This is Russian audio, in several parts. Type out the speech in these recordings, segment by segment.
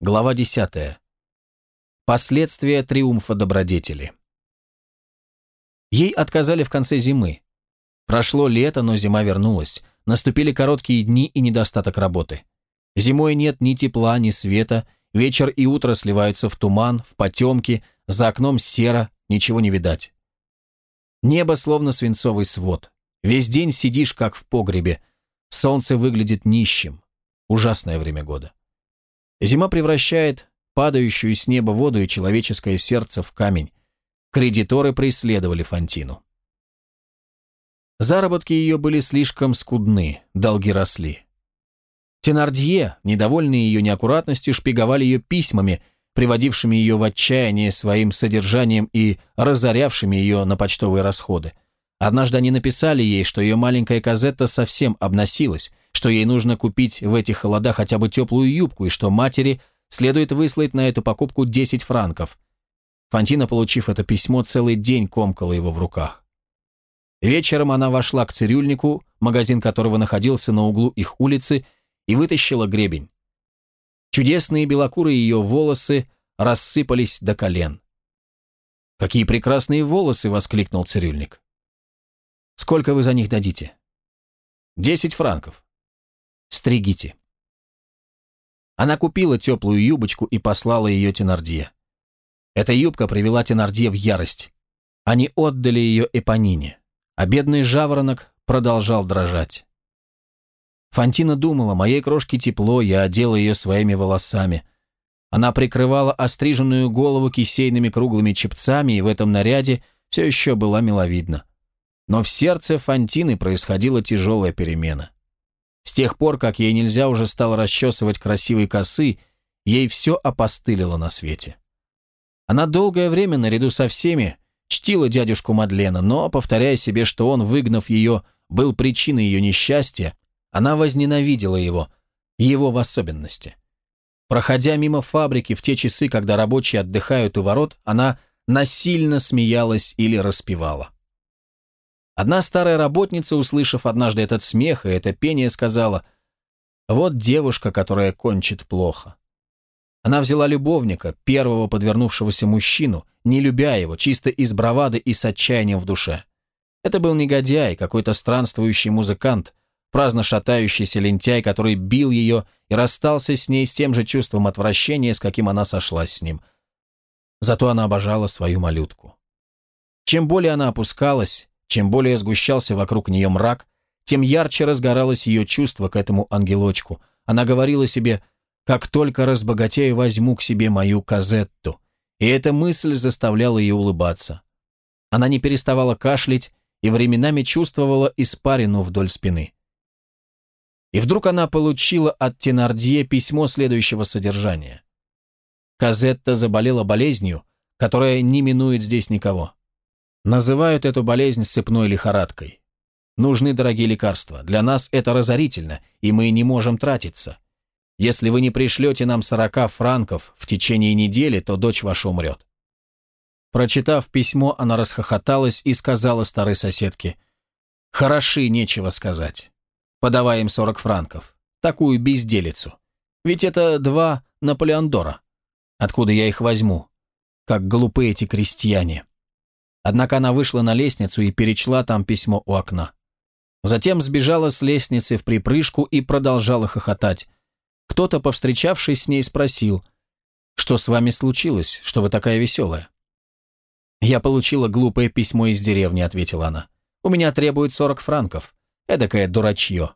Глава 10. Последствия триумфа добродетели. Ей отказали в конце зимы. Прошло лето, но зима вернулась. Наступили короткие дни и недостаток работы. Зимой нет ни тепла, ни света, вечер и утро сливаются в туман, в потемки, за окном серо, ничего не видать. Небо словно свинцовый свод. Весь день сидишь, как в погребе. Солнце выглядит нищим. Ужасное время года. Зима превращает падающую с неба воду и человеческое сердце в камень. Кредиторы преследовали Фантину. Заработки ее были слишком скудны, долги росли. Тенардье, недовольные ее неаккуратностью, шпиговали ее письмами, приводившими ее в отчаяние своим содержанием и разорявшими ее на почтовые расходы. Однажды они написали ей, что ее маленькая Казетта совсем обносилась, что ей нужно купить в этих холодах хотя бы теплую юбку и что матери следует выслать на эту покупку 10 франков. Фантина, получив это письмо, целый день комкала его в руках. Вечером она вошла к цирюльнику, магазин которого находился на углу их улицы, и вытащила гребень. Чудесные белокурые ее волосы рассыпались до колен. «Какие прекрасные волосы!» — воскликнул цирюльник. «Сколько вы за них дадите?» «Десять франков». Стригите». Она купила теплую юбочку и послала ее Тенардье. Эта юбка привела Тенардье в ярость. Они отдали ее Эпонине, а бедный жаворонок продолжал дрожать. Фантина думала, моей крошке тепло, я одела ее своими волосами. Она прикрывала остриженную голову кисейными круглыми чепцами и в этом наряде все еще была миловидна. Но в сердце Фантины происходила тяжелая перемена. Тех пор, как ей нельзя уже стало расчесывать красивые косы, ей все опостылило на свете. Она долгое время, наряду со всеми, чтила дядюшку Мадлена, но, повторяя себе, что он, выгнав ее, был причиной ее несчастья, она возненавидела его, его в особенности. Проходя мимо фабрики в те часы, когда рабочие отдыхают у ворот, она насильно смеялась или распевала. Одна старая работница, услышав однажды этот смех и это пение, сказала, «Вот девушка, которая кончит плохо». Она взяла любовника, первого подвернувшегося мужчину, не любя его, чисто из бравады и с отчаянием в душе. Это был негодяй, какой-то странствующий музыкант, праздно шатающийся лентяй, который бил ее и расстался с ней с тем же чувством отвращения, с каким она сошлась с ним. Зато она обожала свою малютку. Чем более она опускалась, чем более сгущался вокруг нее мрак, тем ярче разгоралось ее чувство к этому ангелочку. Она говорила себе, как только разбогатею, возьму к себе мою Казетту. И эта мысль заставляла ее улыбаться. Она не переставала кашлять и временами чувствовала испарину вдоль спины. И вдруг она получила от Тенардье письмо следующего содержания. Казетта заболела болезнью, которая не минует здесь никого. Называют эту болезнь сыпной лихорадкой. Нужны дорогие лекарства. Для нас это разорительно, и мы не можем тратиться. Если вы не пришлете нам 40 франков в течение недели, то дочь ваша умрет. Прочитав письмо, она расхохоталась и сказала старой соседке, «Хороши, нечего сказать. Подавай им 40 франков. Такую безделицу. Ведь это два Наполеондора. Откуда я их возьму? Как глупы эти крестьяне». Однако она вышла на лестницу и перечла там письмо у окна. Затем сбежала с лестницы в припрыжку и продолжала хохотать. Кто-то, повстречавшись с ней, спросил, «Что с вами случилось, что вы такая веселая?» «Я получила глупое письмо из деревни», — ответила она. «У меня требуют сорок франков. Эдакое дурачье».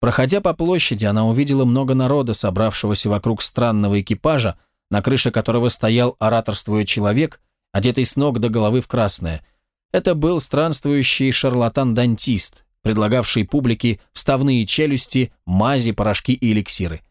Проходя по площади, она увидела много народа, собравшегося вокруг странного экипажа, на крыше которого стоял ораторствуя человек, одетый с ног до головы в красное. Это был странствующий шарлатан-дантист, предлагавший публике вставные челюсти, мази, порошки и эликсиры.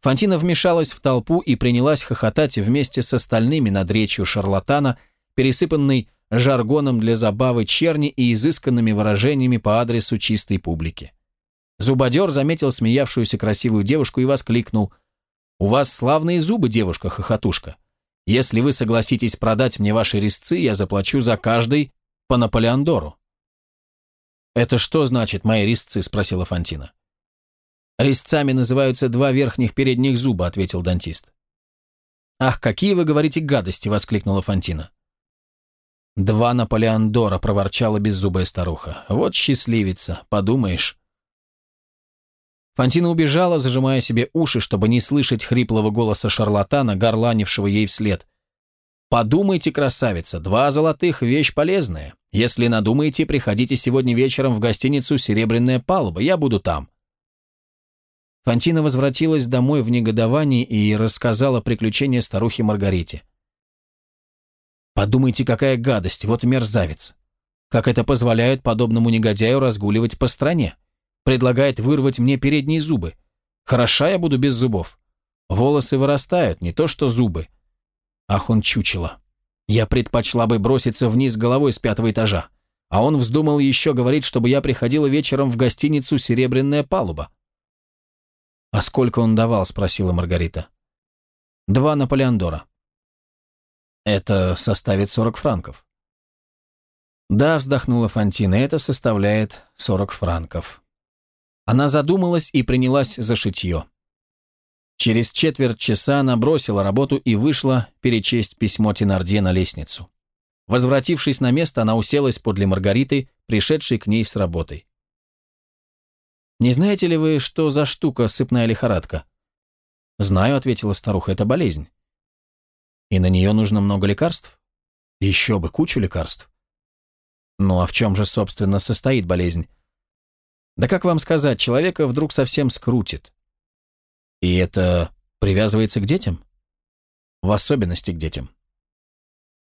Фантина вмешалась в толпу и принялась хохотать вместе с остальными над речью шарлатана, пересыпанной жаргоном для забавы черни и изысканными выражениями по адресу чистой публики. Зубодер заметил смеявшуюся красивую девушку и воскликнул «У вас славные зубы, девушка-хохотушка. Если вы согласитесь продать мне ваши резцы, я заплачу за каждый по Наполеондору». «Это что значит мои резцы?» – спросила Фантина. «Резцами называются два верхних передних зуба», — ответил дантист. «Ах, какие вы говорите гадости!» — воскликнула Фантина. «Два Наполеондора», — проворчала беззубая старуха. «Вот счастливица, подумаешь». Фантина убежала, зажимая себе уши, чтобы не слышать хриплого голоса шарлатана, горланившего ей вслед. «Подумайте, красавица, два золотых – вещь полезная. Если надумаете, приходите сегодня вечером в гостиницу «Серебряная палуба», я буду там». Фантина возвратилась домой в негодовании и рассказала приключения старухи Маргарите. «Подумайте, какая гадость, вот мерзавец. Как это позволяет подобному негодяю разгуливать по стране? Предлагает вырвать мне передние зубы. Хороша я буду без зубов. Волосы вырастают, не то что зубы. Ах, он чучело. Я предпочла бы броситься вниз головой с пятого этажа. А он вздумал еще говорить, чтобы я приходила вечером в гостиницу «Серебряная палуба». «А сколько он давал?» – спросила Маргарита. «Два Наполеондора». «Это составит сорок франков». «Да», – вздохнула Фантина, – «это составляет сорок франков». Она задумалась и принялась за шитье. Через четверть часа она бросила работу и вышла перечесть письмо Тенардье на лестницу. Возвратившись на место, она уселась подле Маргариты, пришедшей к ней с работой. «Не знаете ли вы, что за штука сыпная лихорадка?» «Знаю», — ответила старуха, — «это болезнь». «И на нее нужно много лекарств?» «Еще бы, кучу лекарств». «Ну а в чем же, собственно, состоит болезнь?» Да как вам сказать, человека вдруг совсем скрутит. И это привязывается к детям? В особенности к детям.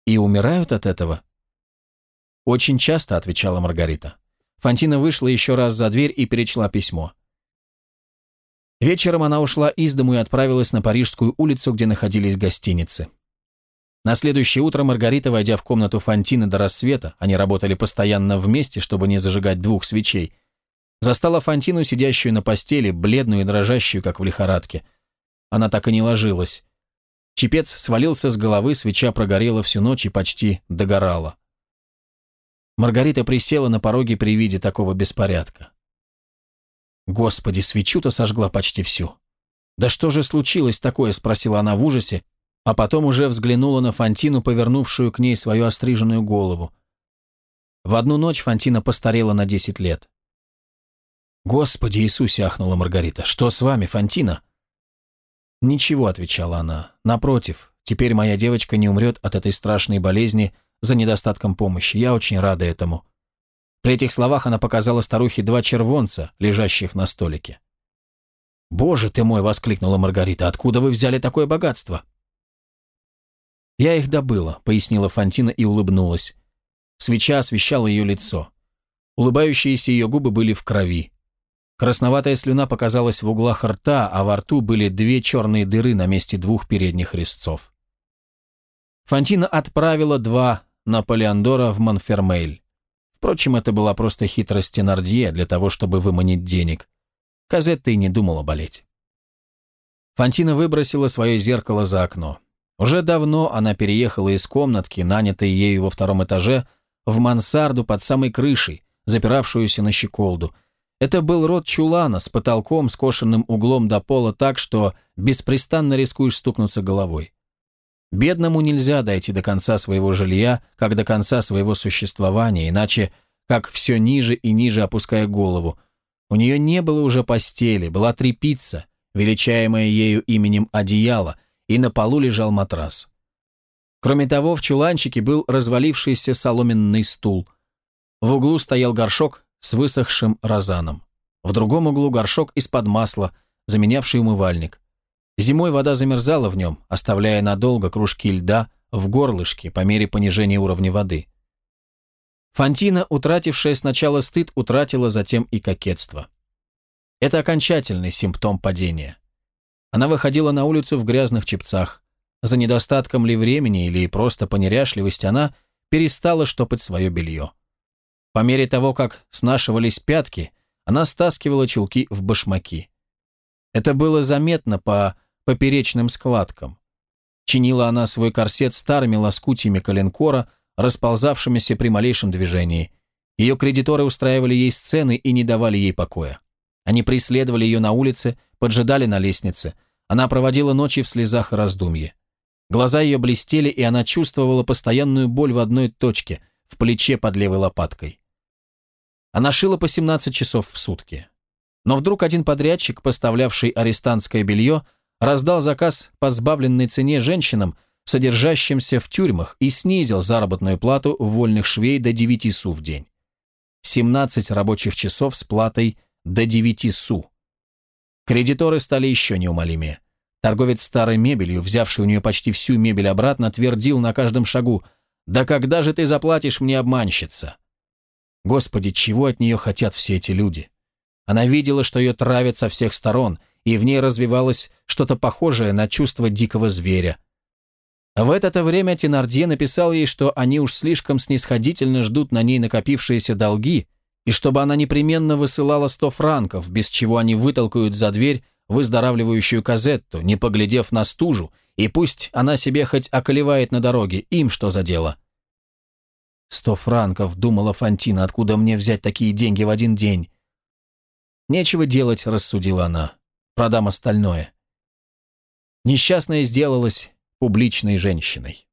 И умирают от этого? Очень часто, отвечала Маргарита. Фантина вышла еще раз за дверь и перечла письмо. Вечером она ушла из дому и отправилась на Парижскую улицу, где находились гостиницы. На следующее утро Маргарита, войдя в комнату Фантины до рассвета, они работали постоянно вместе, чтобы не зажигать двух свечей, Застала Фантину, сидящую на постели, бледную и дрожащую, как в лихорадке. Она так и не ложилась. Чепец свалился с головы, свеча прогорела всю ночь и почти догорала. Маргарита присела на пороге при виде такого беспорядка. Господи, свечу-то сожгла почти всю. «Да что же случилось такое?» – спросила она в ужасе, а потом уже взглянула на Фантину, повернувшую к ней свою остриженную голову. В одну ночь Фантина постарела на десять лет. «Господи Иисусе!» – ахнула Маргарита. «Что с вами, Фантина?» «Ничего», – отвечала она. «Напротив, теперь моя девочка не умрет от этой страшной болезни за недостатком помощи. Я очень рада этому». При этих словах она показала старухе два червонца, лежащих на столике. «Боже ты мой!» – воскликнула Маргарита. «Откуда вы взяли такое богатство?» «Я их добыла», – пояснила Фантина и улыбнулась. Свеча освещала ее лицо. Улыбающиеся ее губы были в крови. Красноватая слюна показалась в углах рта, а во рту были две черные дыры на месте двух передних резцов. Фантина отправила два Наполеондора в Монфермейль. Впрочем, это была просто хитрость Тенардье для того, чтобы выманить денег. Казетта и не думала болеть. Фантина выбросила свое зеркало за окно. Уже давно она переехала из комнатки, нанятой ею во втором этаже, в мансарду под самой крышей, запиравшуюся на щеколду, это был рот чулана с потолком, скошенным углом до пола так, что беспрестанно рискуешь стукнуться головой. Бедному нельзя дойти до конца своего жилья, как до конца своего существования, иначе как все ниже и ниже опуская голову. У нее не было уже постели, была трепица, величаемая ею именем одеяло, и на полу лежал матрас. Кроме того, в чуланчике был развалившийся соломенный стул. В углу стоял горшок с высохшим розаном. В другом углу горшок из-под масла, заменявший умывальник. Зимой вода замерзала в нем, оставляя надолго кружки льда в горлышке по мере понижения уровня воды. Фантина, утратившая сначала стыд, утратила затем и кокетство. Это окончательный симптом падения. Она выходила на улицу в грязных чепцах. За недостатком ли времени или просто по неряшливости она перестала штопать свое белье. По мере того, как снашивались пятки, она стаскивала чулки в башмаки. Это было заметно по поперечным складкам. Чинила она свой корсет старыми лоскутьями коленкора, расползавшимися при малейшем движении. Ее кредиторы устраивали ей сцены и не давали ей покоя. Они преследовали ее на улице, поджидали на лестнице. Она проводила ночи в слезах и раздумье. Глаза ее блестели, и она чувствовала постоянную боль в одной точке, в плече под левой лопаткой. Она шила по 17 часов в сутки. Но вдруг один подрядчик, поставлявший арестантское белье, раздал заказ по сбавленной цене женщинам, содержащимся в тюрьмах, и снизил заработную плату вольных швей до 9 су в день. 17 рабочих часов с платой до 9 су. Кредиторы стали еще неумолимее. Торговец старой мебелью, взявший у нее почти всю мебель обратно, твердил на каждом шагу «Да когда же ты заплатишь мне, обманщица?» Господи, чего от нее хотят все эти люди? Она видела, что ее травят со всех сторон, и в ней развивалось что-то похожее на чувство дикого зверя. В это время Тенардье написал ей, что они уж слишком снисходительно ждут на ней накопившиеся долги, и чтобы она непременно высылала сто франков, без чего они вытолкают за дверь выздоравливающую Казетту, не поглядев на стужу, и пусть она себе хоть околевает на дороге, им что за дело. Сто франков, думала Фантина, откуда мне взять такие деньги в один день? Нечего делать, рассудила она. Продам остальное. Несчастная сделалась публичной женщиной.